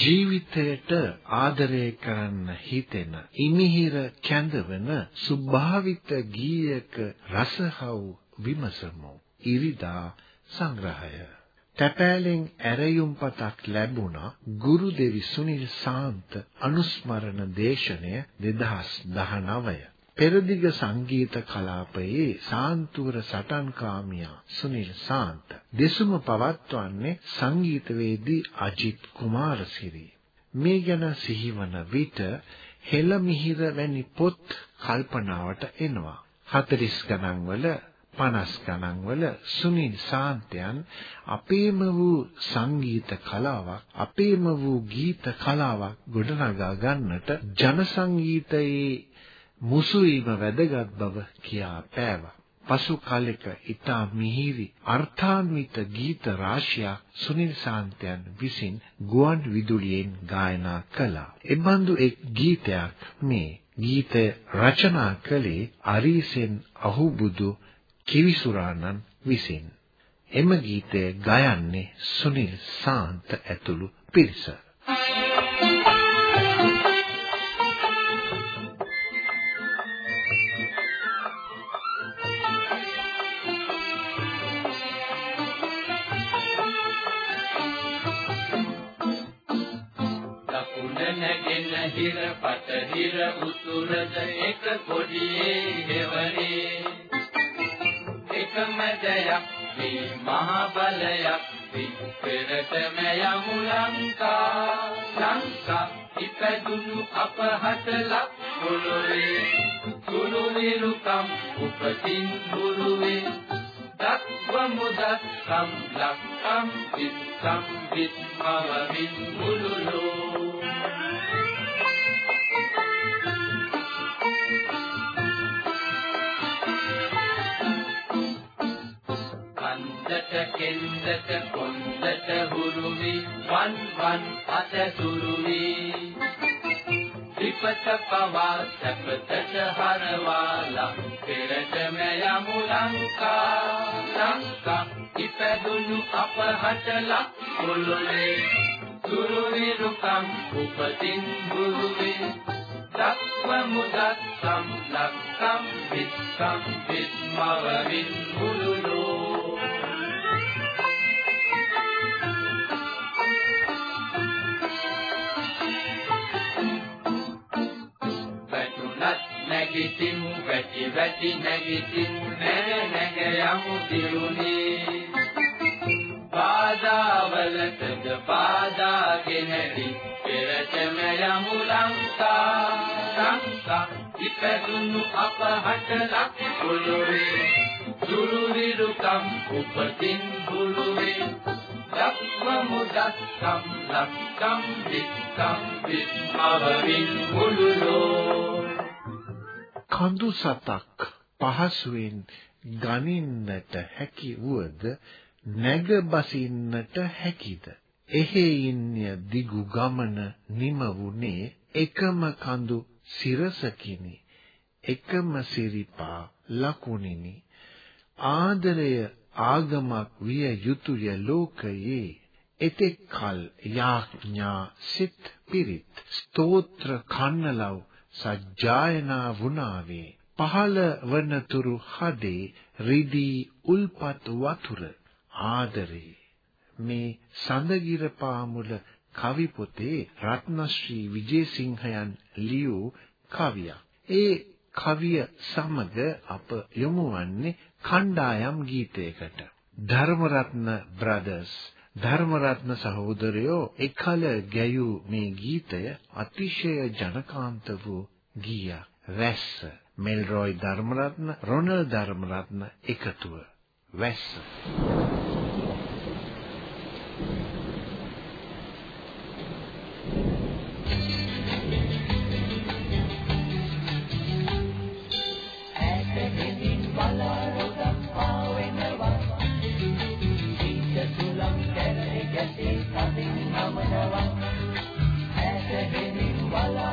ජීවිතයට ආදරය කරන්න හිතෙන ඉමිහිර කැඳවන සුභාවිත ගීයක රසහව් විමසමු. ඉරිදා සංග්‍රහය. තැපෑලෙන් ඇරයුම් පතක් ලැබුණා ගුරු දෙවි සුනිල් සාන්ත අනුස්මරණ දේශනය 2019 පෙරදිග සංගීත කලාපයේ සාන්තුවර සටන්කාමියා සුනිල් සාන්ත. දෙසුම පවත්වන්නේ සංගීතවේදී අජිත් කුමාරසිරි. මේ ගැන සිහිවන විට හෙළ මිහිර වැනි පොත් කල්පනාවට එනවා. 40 ගණන් වල 50 ගණන් වල සුනිල් සාන්තයන් අපේම වූ සංගීත කලාවක් අපේම වූ ගීත කලාවක් ගොඩනගා ගන්නට ජන සංගීතයේ මුසු වීම වැදගත් බව කියා පෑවා. පසු කාලෙක ඊටා මිහිරි අර්ථාන්විත ගීත රාශියක් සුනිල් සාන්තයන් විසින් ගුවන් විදුලියෙන් ගායනා කළා. එබඳු එක් ගීතයක් මේ ගීතය රචනා කළේ අරීසෙන් අහුබුදු කිවිසුරාණන් විසින්. එම ගීතය ගයන්නේ සුනිල් සාන්ත ඇතුළු පිරිස. හිර පට හිර උතුරද එක කොඩියේ හෙවරේ එකම ජයක් මේ මහ බලයක් පිටරටම යමු ලංකා. ලංකා ඉපදුණු අපහට ලක් පොළොවේ සුළු නිරුකම් උපතින් බුරුවේ දක්වමු දක්කම් ලක්කම් විස්සම් විස්මවමින් මුළුලෝ කෙන්දට කොන්දට හුරුමි වන් වන් අත සුරුමි විපත පවා සැපතට හරවාලා පෙරටම යමු ලංකා. ලංකා ඉපදුණු අපහට ලක් පොළොවේ සුරුමි රුකම් උපතින් බුරුවේ. දක්වමු දක්කම් ලක්කම් විස්සම් විස්මවමින් මුළුලෝ නැගිටින් වැටි වැටි නැගිටින් නැග නැග යමු දිරුනේ පාදාවලටද පාදාගෙනදි පෙරටම යමු ලංකා. ලංකා ඉපදුණු අපහට ලක් පොළොවේ සුළු විරුකම් උපතින් බුළුවේ දක්වමු දක්කම් ලක්කම් වික්කම් විස්මවමින් මුළුලෝ කඳු සතක් පහසුවෙන් ගනින්නට හැකි වුවද නැග බසින්නට හැකිද? එහෙයින්ය දිගු ගමන නිම වුනේ එකම කඳු සිරසකිනි එකම සිරිපා ලකුණිනි. ආදරය ආගමක් විය යුතුය ලෝකයේ එතෙක් කල යාඥා සිත් පිරිත්. ස්තෝත්‍ර කන්නලව් සජ්ජායනා වුණාවේ පහළ වනතුරු හදේ රිදී උල්පත් වතුර ආදරේ මේ සඳගිර පාමුල කවි පොතේ රත්නශ්‍රී විජේසිංහයන් ලියූ කවියක්. ඒ කවිය සමග අප යොමු වන්නේ කණ්ඩායම් ගීතයකට. ධර්මරත්න බ්‍රදර්ස් ධර්මරත්න සහෝදරයෝ එකල ගැයූ මේ ගීතය අතිශය ජනකාන්ත වූ ගීයක්. වැස්ස. මෙල්රොයි ධර්මරත්න රොනල් ධර්මරත්න එකතුව. වැස්ස. la la.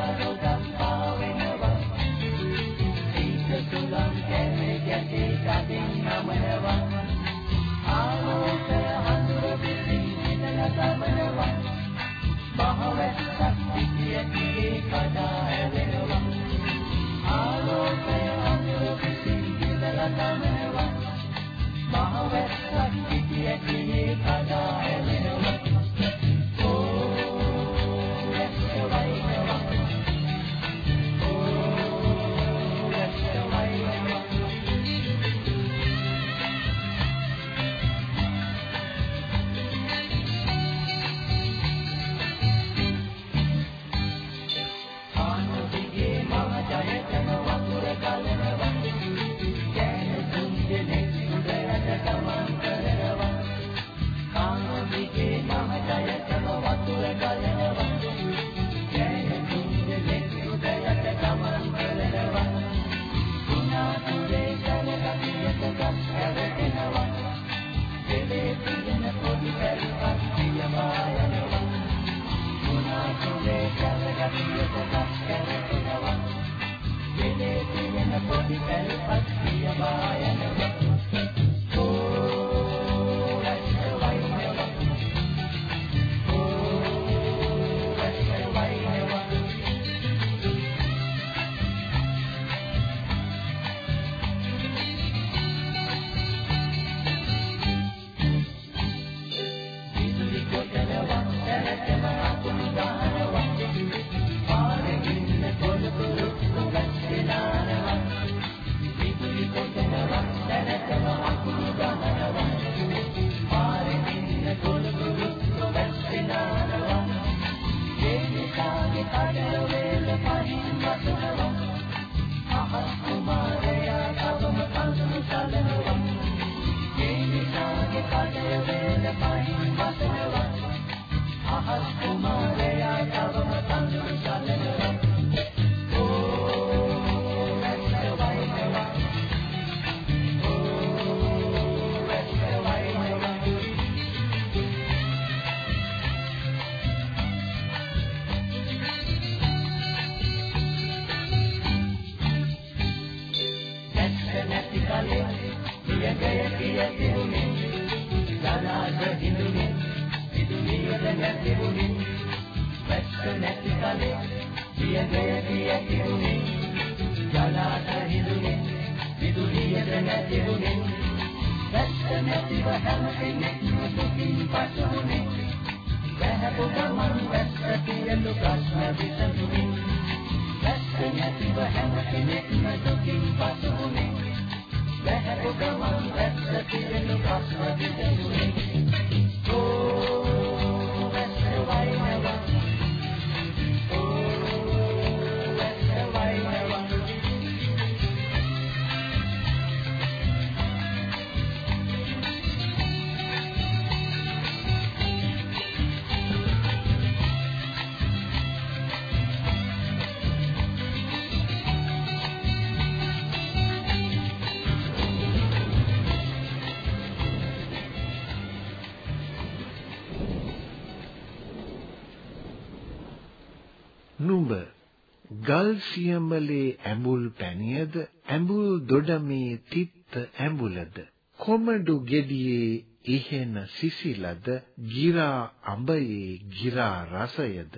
සියඹලේ ඇඹුල් පැණියද ඇඹුල් දොඩමේ තිත්ත ඇඹුලද කොමඩු ගෙඩියේ ඉහෙන සිසිලද ගිරා අඹයේ ගිරා රසයද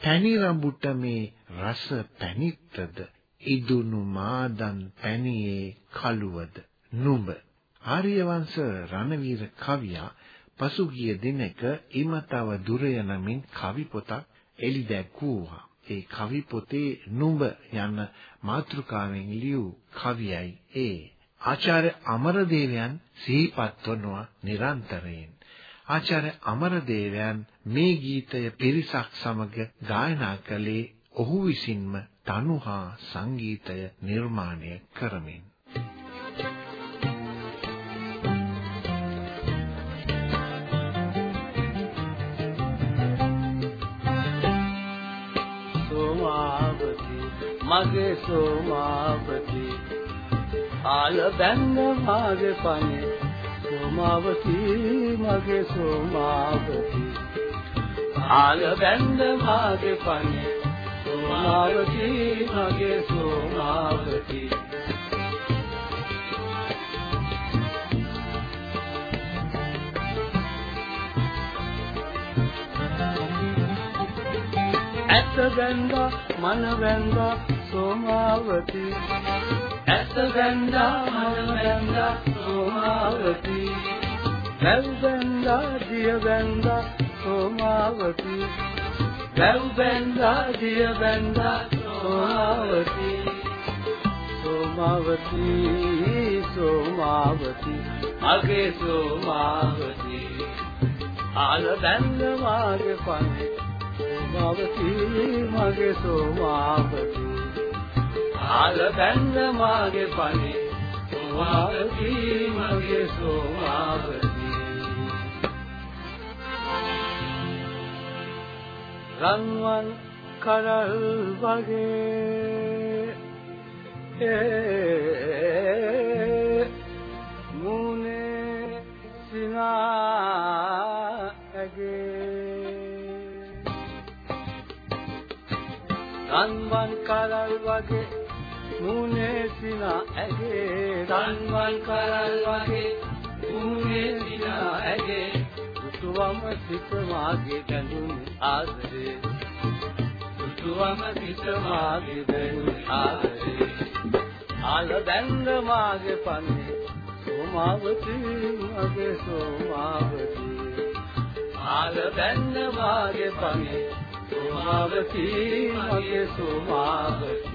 පැණි රඹුටමේ රස පැණිත්තද ඉදුණු මාදන් පැණියේ කළුවද නුඹ ආර්යවංශ රණවීර කවියා පසුගිය දිනක ඉමතව දුරය නමින් කවි පොතක් එළි දැක්වුවා. ඒ කවි පොතේ නුඹ යන මාතෘකාවෙන් ලියූ කවියයි ඒ. ආචාර්ය අමරදේවයන් සිහිපත් වනවා නිරන්තරයෙන්. ආචාර්ය අමරදේවයන් මේ ගීතය පිරිසක් සමග ගායනා කළේ ඔහු විසින්ම තනු හා සංගීතය නිර්මාණය කරමින්. මගේ සෝමාවති. ආල බැන්න මාගේ පනේ සෝමාවති මගේ සෝමාවති. ආල බැන්න මාගේ පනේ සෝමාවති මගේ සෝමාවති. ඇත්ත වැන්දා මන වැන්දා සෝමාවති. ඇස වැන්දා මන වැන්දා සෝමාවති. වැව් වැන්දා දිය වැන්දා සෝමාවති. වැව් වැන්දා දිය වැන්දා සෝමාවති. සෝමාවති සෝමාවති. මගේ සෝමාවති. ආල බැන්ද මාගේ පනේ සෝමාවති මගේ සෝමාවති ආල බැන්න මාගේ පනේ සෝමාවති මගේ සෝමාවති රන්වන් කරල් වගේ ඒ මුනේ සිනා ඇගේ රන්වන් කරල් වගේ මුනේ සිනා ඇගේ රන්වන් කරල් වගේ මුනේ සිනා ඇගේ සුතුවම සිත මාගේ බැඳුණු ආදරේ. සුතුවම සිත මාගේ බැඳුණු ආදරේ. ආල බැඳ මාගේ පන්නේ සෝමාවති මගේ සෝමාවති. ආල බැඳ මාගේ පන්නේ සෝමාවති මගේ සෝමාවති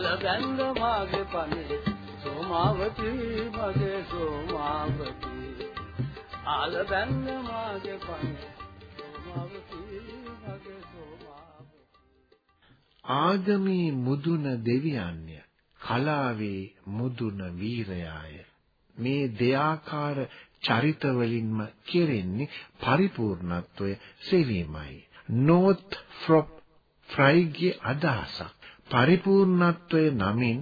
ආල බැඳ මාගේ පනේ සෝමාවති මගේ සෝමාවති. ආල බැඳ මාගේ පනේ සෝමාවති මගේ සෝමාවති. ආගමේ මුදුන දෙවියන්ය කලාවේ මුදුන වීරයාය. මේ දෙයාකාර චරිත වලින්ම කෙරෙන්නේ පරිපූර්ණත්වය සෙවීමයි. නෝත් ෆ්‍රොප් ෆ්‍රයිගේ අදහසක්. පරිපූර්ණත්වය නමින්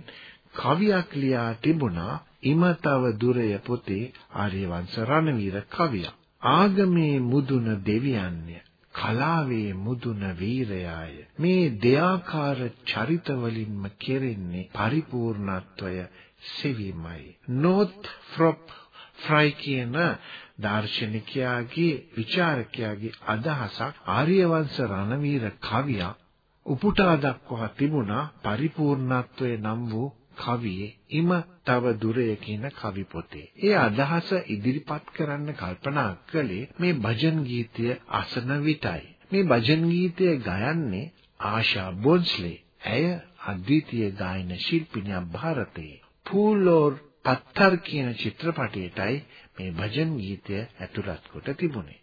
කවියක් ලියා තිබුණා ඉමතව දුරය පොතේ ආර්යවංශ රණවීර කවියා. ආගමේ මුදුන දෙවියන්ය කලාවේ මුදුන වීරයාය. මේ දෙයාකාර චරිත වලින්ම කෙරෙන්නේ පරිපූර්ණත්වය සෙවීමයි. නොත් ෆ්‍රොප් ෆ්‍රයි කියන දාර්ශනිකයාගේ විචාරකයාගේ අදහසක් ආර්යවංශ රණවීර කවියා උපුටා දක්වා තිබුණා පරිපූර්ණත්වයේ නම් වූ කවියේ ඉම තව දුරය කියන කවි පොතේ. ඒ අදහස ඉදිරිපත් කරන්න කල්පනා කළේ මේ භජන් ගීතය අසන විටයි. මේ භජන් ගීතය ගයන්නේ ආශා බොන්ස්ලේ. ඇය අද්විතීය ගායන ශිල්පිනියක් ಭಾರತයේ. පූලෝර් පත්තර කියන චිත්‍රපටයටයි මේ භජන් ගීතය ඇතුළත් කොට තිබුණේ.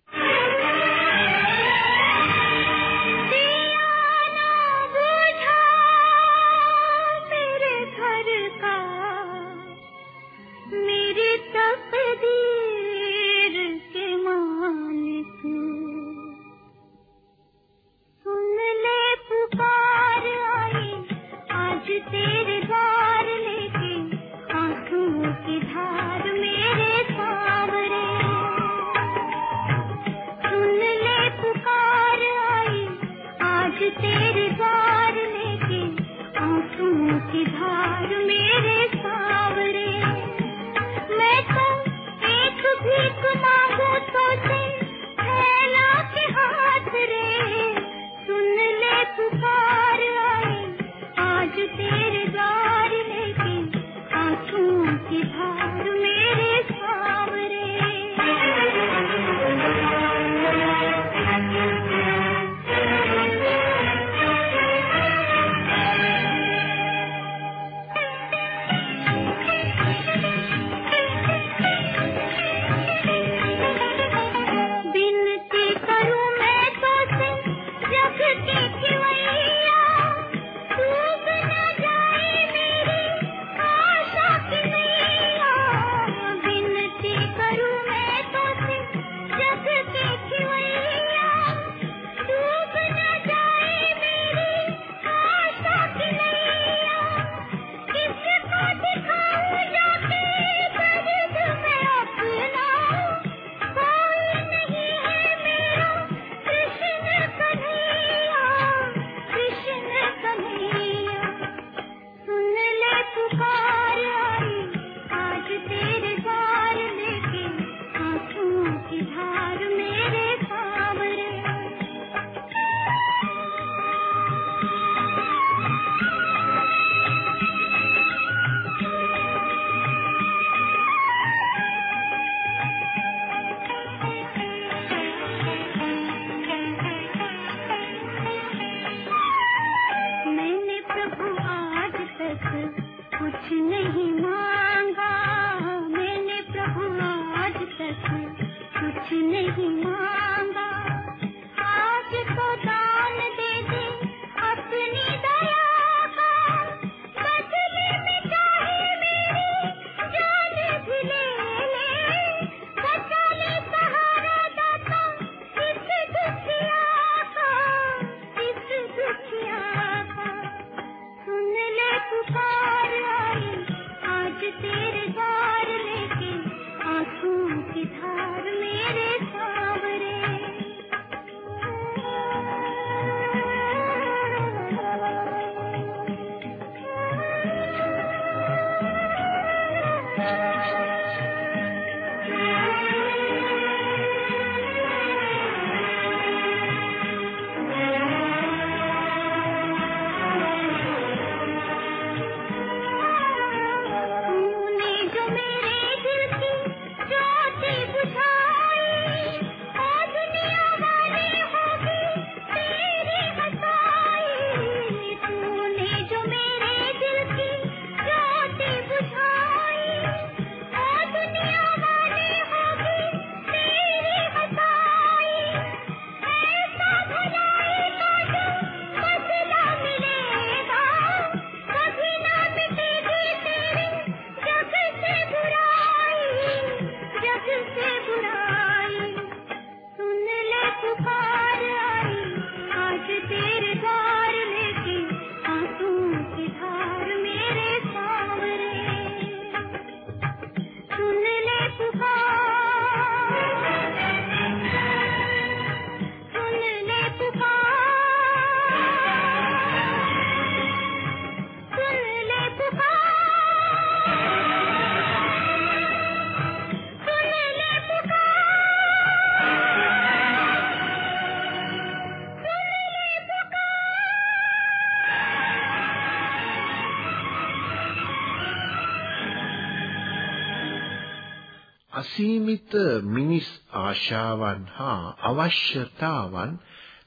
අසීමිත මිනිස් ආශාවන් හා අවශ්‍යතාවන්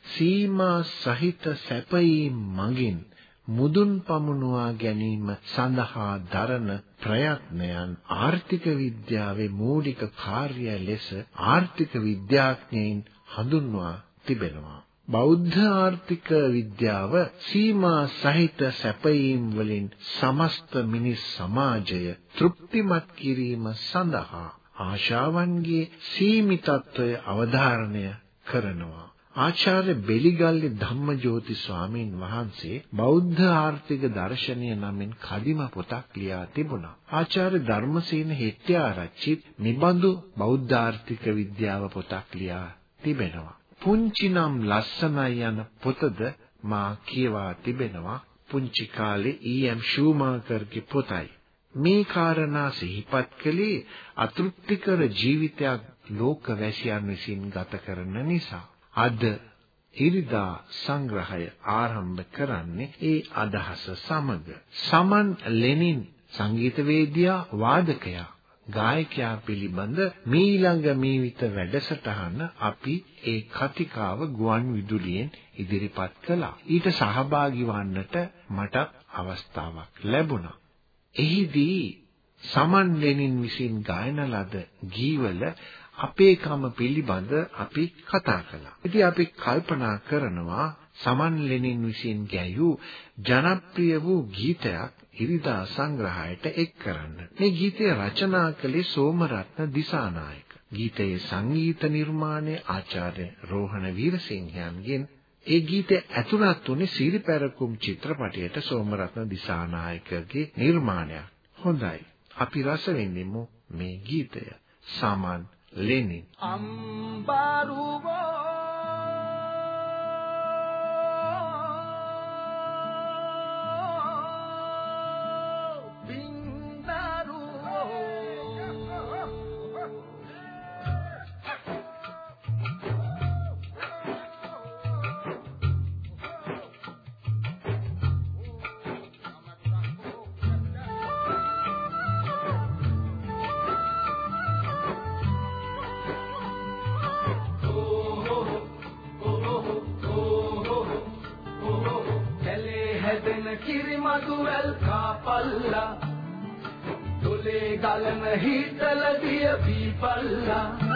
සීමා සහිත සැපයීම් මගින් මුදුන් පමුණුවා ගැනීම සඳහා දරන ප්‍රයත්නයන් ආර්ථික විද්‍යාවේ මූලික කාර්යය ලෙස ආර්ථික විද්‍යාඥයින් හඳුන්වා තිබෙනවා. බෞද්ධ ආර්ථික විද්‍යාව සීමා සහිත සැපයීම් වලින් සමස්ත මිනිස් සමාජය තෘප්තිමත් කිරීම සඳහා ආශාවන්ගේ සීමිතත්වය අවධාරණය කරනවා. ආචාර්ය බෙලිගල්ලේ ධම්මජෝති ස්වාමීන් වහන්සේ බෞද්ධ ආර්ථික දර්ශනය නමින් කදිම පොතක් ලියා තිබුණා. ආචාර්ය ධර්මසේන හෙට්ටිආරච්චි නිබඳු බෞද්ධ ආර්ථික විද්‍යාව පොතක් ලියා තිබෙනවා. පුංචි නම් ලස්සනයි යන පොතද මා කියවා තිබෙනවා. පුංචි කාලේ ඊ.එම්. ෂූමාකර්ගේ පොතයි. මේ කාරණා සිහිපත් කළේ අතෘප්තිකර ජීවිතයක් ලෝකවැසියන් විසින් ගත කරන නිසා. අද ඉරිදා සංග්‍රහය ආරම්භ කරන්නේ ඒ අදහස සමග. සමන් ලෙනින් සංගීතවේදියා වාදකයා ගායකයා පිළිබඳ මීළඟ මීවිත වැඩසටහන අපි ඒ කතිකාව ගුවන් විදුලියෙන් ඉදිරිපත් කළා. ඊට සහභාගී වන්නට මට අවස්ථාවක් ලැබුණා. එහිදී සමන් ලෙනින් විසින් ගායන ලද ගීවල අපේකම පිළිබඳ අපි කතා කළා. ඉතින් අපි කල්පනා කරනවා සමන් ලෙනින් විසින් ගැයූ ජනප්‍රිය වූ ගීතයක් ඉරිදා සංග්‍රහයට එක් කරන්න. මේ ගීතය රචනා කළේ සෝමරත්න දිසානායක. ගීතයේ සංගීත නිර්මාණය ආචාර්ය රෝහණ වීරසිංහයන්ගෙන් ඒ ගීතය ඇතුළත් වුණේ සිරිපැරකුම් චිත්‍රපටයට සෝමරත්න දිසානායකගේ නිර්මාණයක්. හොඳයි. අපි රස විඳිමු මේ ගීතය. සමන් ලෙනින් අම්බරුවෝ කිරිමදුවල් කාපල්ලා. දොලේ ගලන හිතල දිය බීපල්ලා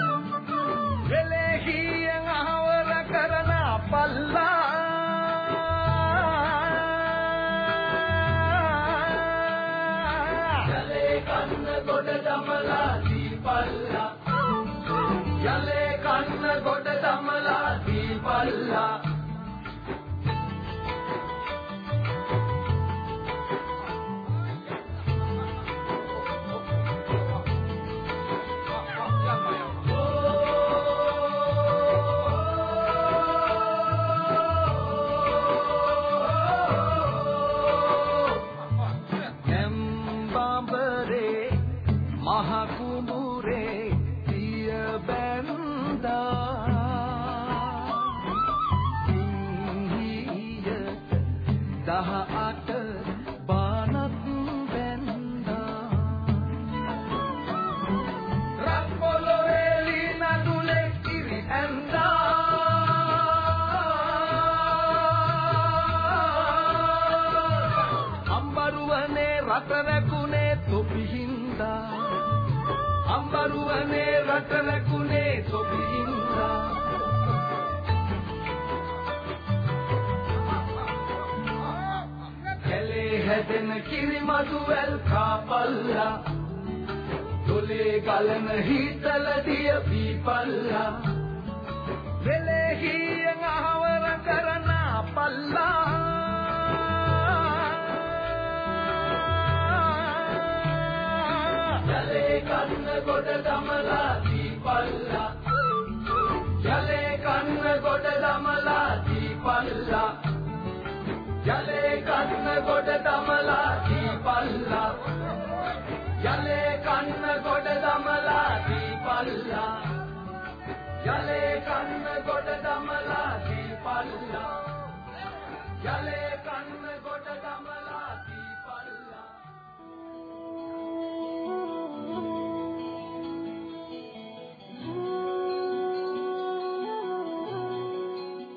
කිරිමතු වැල් කාපල්ලා. දොලේ ගලන හිතල දිය පීපල්ලා. වෙලේ හියන් අහවර කරන පල්ලා කන්න ගොඩ දමලා දීපල්ලා. යලේ කන්න ගොඩ දමලා දීපල්ලා. යලේ කන්න ගොඩ දමලා දීපල්ලා. යලේ කන්න ගොඩ දමලා දීපල්ලා. යලේ කන්න ගොඩ දමලා දීපල්ලා. යලේ කන්න ගොඩ දමලා